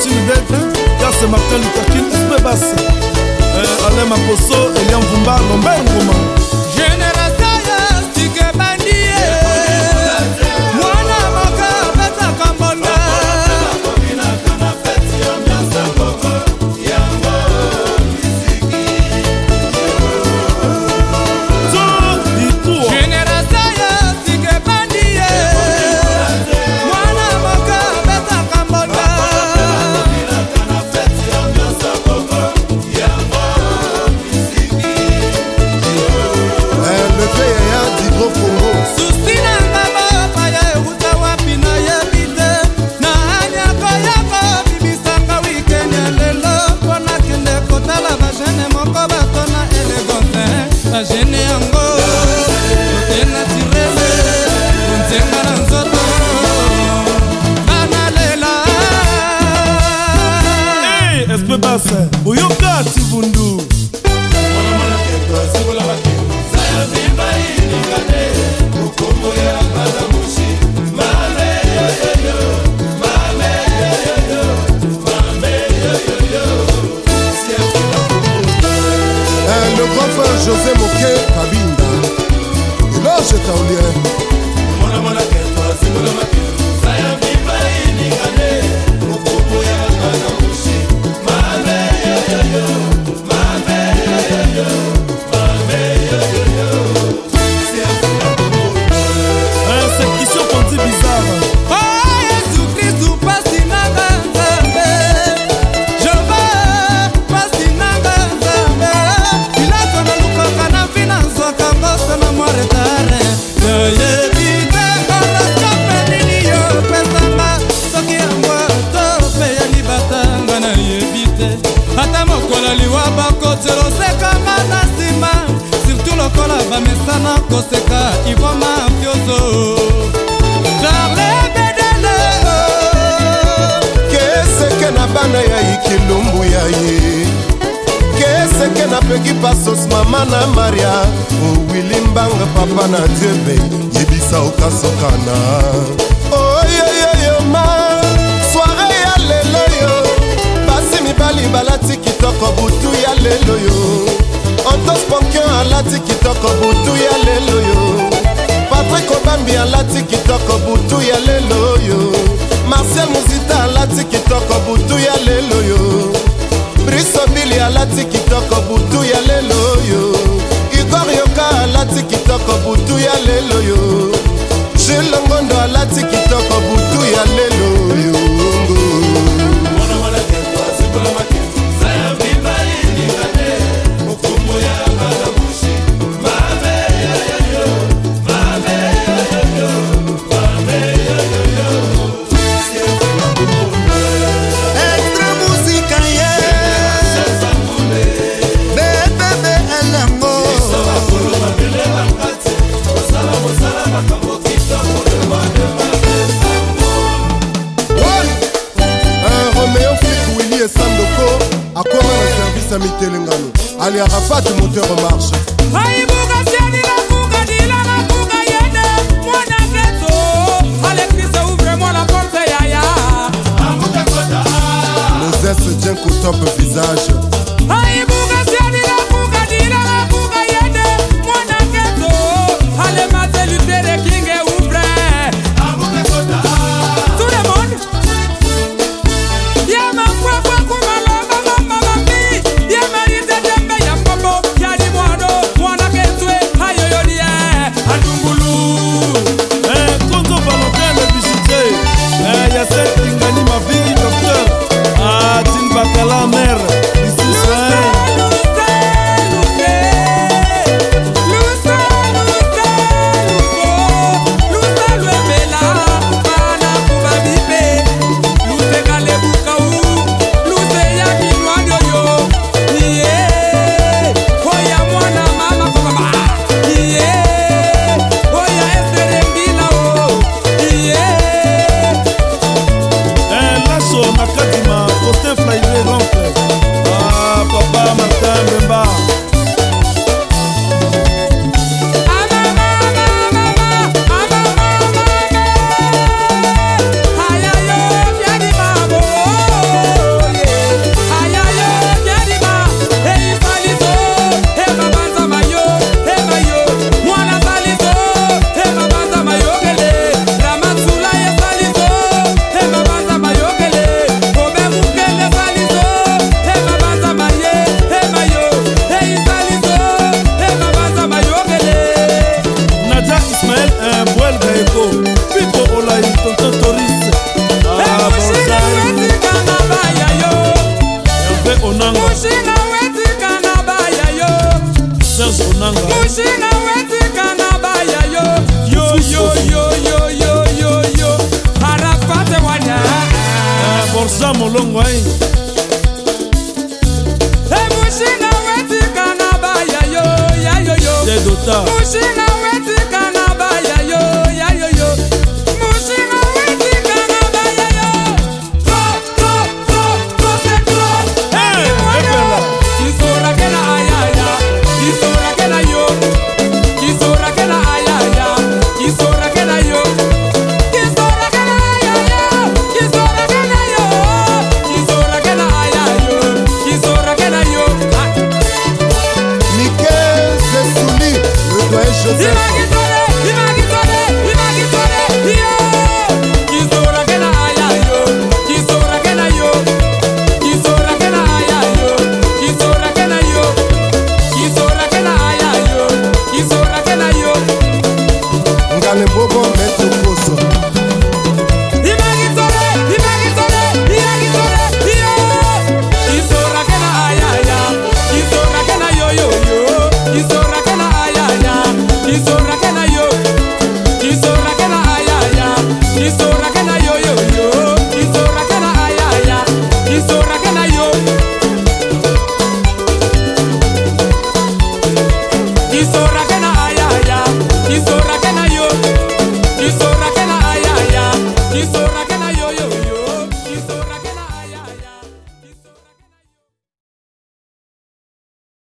martin delvin yase martin luther king spe basi eh, alain makoso elian vumba lombengo moko ba josé moke kabinda eloge taulien te ata mokolo liwa bakotirosekanga na nsima surtout lokola bamesana koseka ivo mafiozo darlebedele oh. keseke na bana ya ikilumbu ya ye keseke napeki pasos mama na maria owili oh, mbanga papa na diebe yebisa okasokana kitoko butu ya lelo yo otos pokion alati kitoko butu ya lelo yo patrik obambi alati kitoko butu ya lelo yo marcial muzita alati kitoko butu akoma na service ya mitelengano ali arafat moteur marche Well, un poil José.